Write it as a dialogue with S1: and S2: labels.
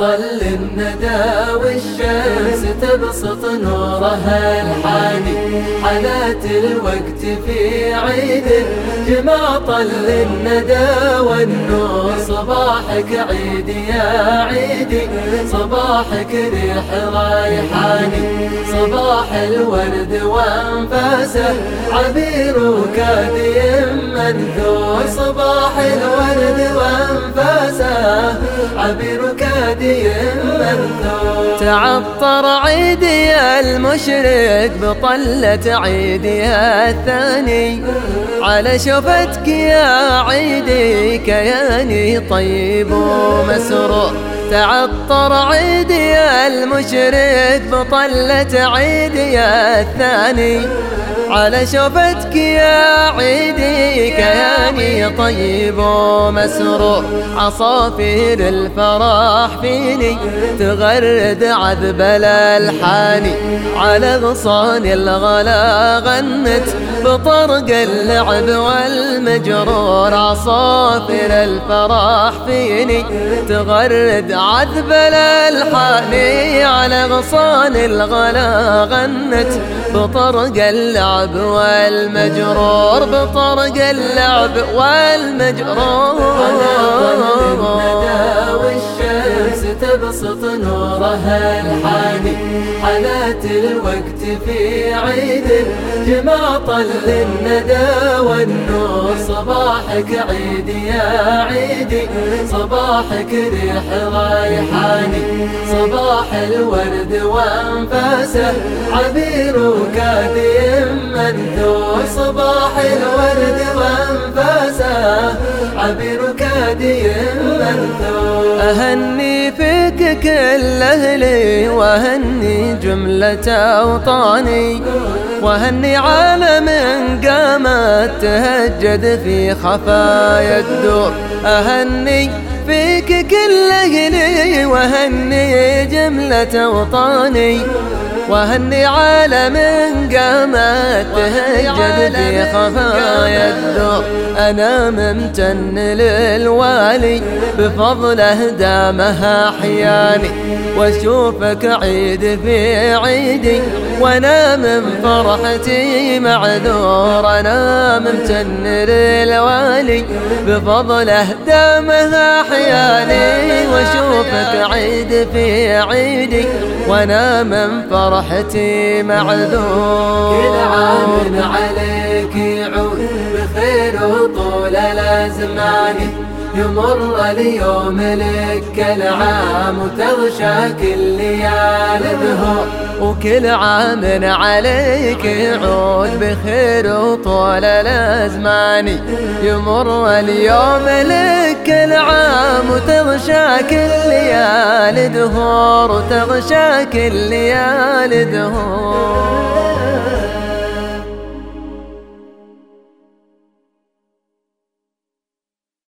S1: طل الندى والشمس تبسط نورها الحاني. حلات الوقت في عيد الجمع طل الندى والنور. صباحك عيد يا عيدي صباحك ريح رايحاني. صباح الورد وانفاسه عبير وكادي منثور. وانفاسه عبير كادي منثور
S2: تعطر عيدي المشرق بطلة عيدي الثاني. على شفتك يا عيدي كياني طيب ومسرور. تعطر عيدي المشرق بطلة عيدي الثاني. على شفتك يا عيدي كياني طيب ومسرور. عصافير الفرح فيني تغرد عذب الالحاني على غصان الغلا غنت بطرق اللعب والمجرور. عصافير الفرح فيني تغرد عذب الالحاني على غصان الغلا غنت بطرق اللعب والمجرور بطرق اللعب والمجرور.
S1: والشمس تبسط نورها الحاني حالات الوقت في عيد جمع طل الندى والنور. صباحك عيد يا عيدي صباحك ريح رايحاني صباح الورد وانفاسه عبير وكادي منثور صباح الورد وانفاسه عبير كادي منثور
S2: كل أهلي وأهني جملة أوطاني. وهني عالم قامت تهجد في خفايا الدور. أهني فيك كل أهلي وهني جملة أوطاني. وهني عالم قامت تهجد في خفايا الدور. أنا ممتن للوالي بفضله دامها أحياني وأشوفك عيد في عيدي وأنا من فرحتي معذور. أنا ممتن للوالي. بفضله دامها احياني وأشوفك عيد في عيدي وأنا من فرحتي معذور
S1: كل عام عليك يعود بخير وطول الأزمان. يمر اليوم لك العام وتغشى كل ليال الدهور
S2: وكل عام عليك يعود بخير وطول الأزمان. يمر اليوم لك العام وتغشى كل ليال دهور وتغشى كل ليال دهور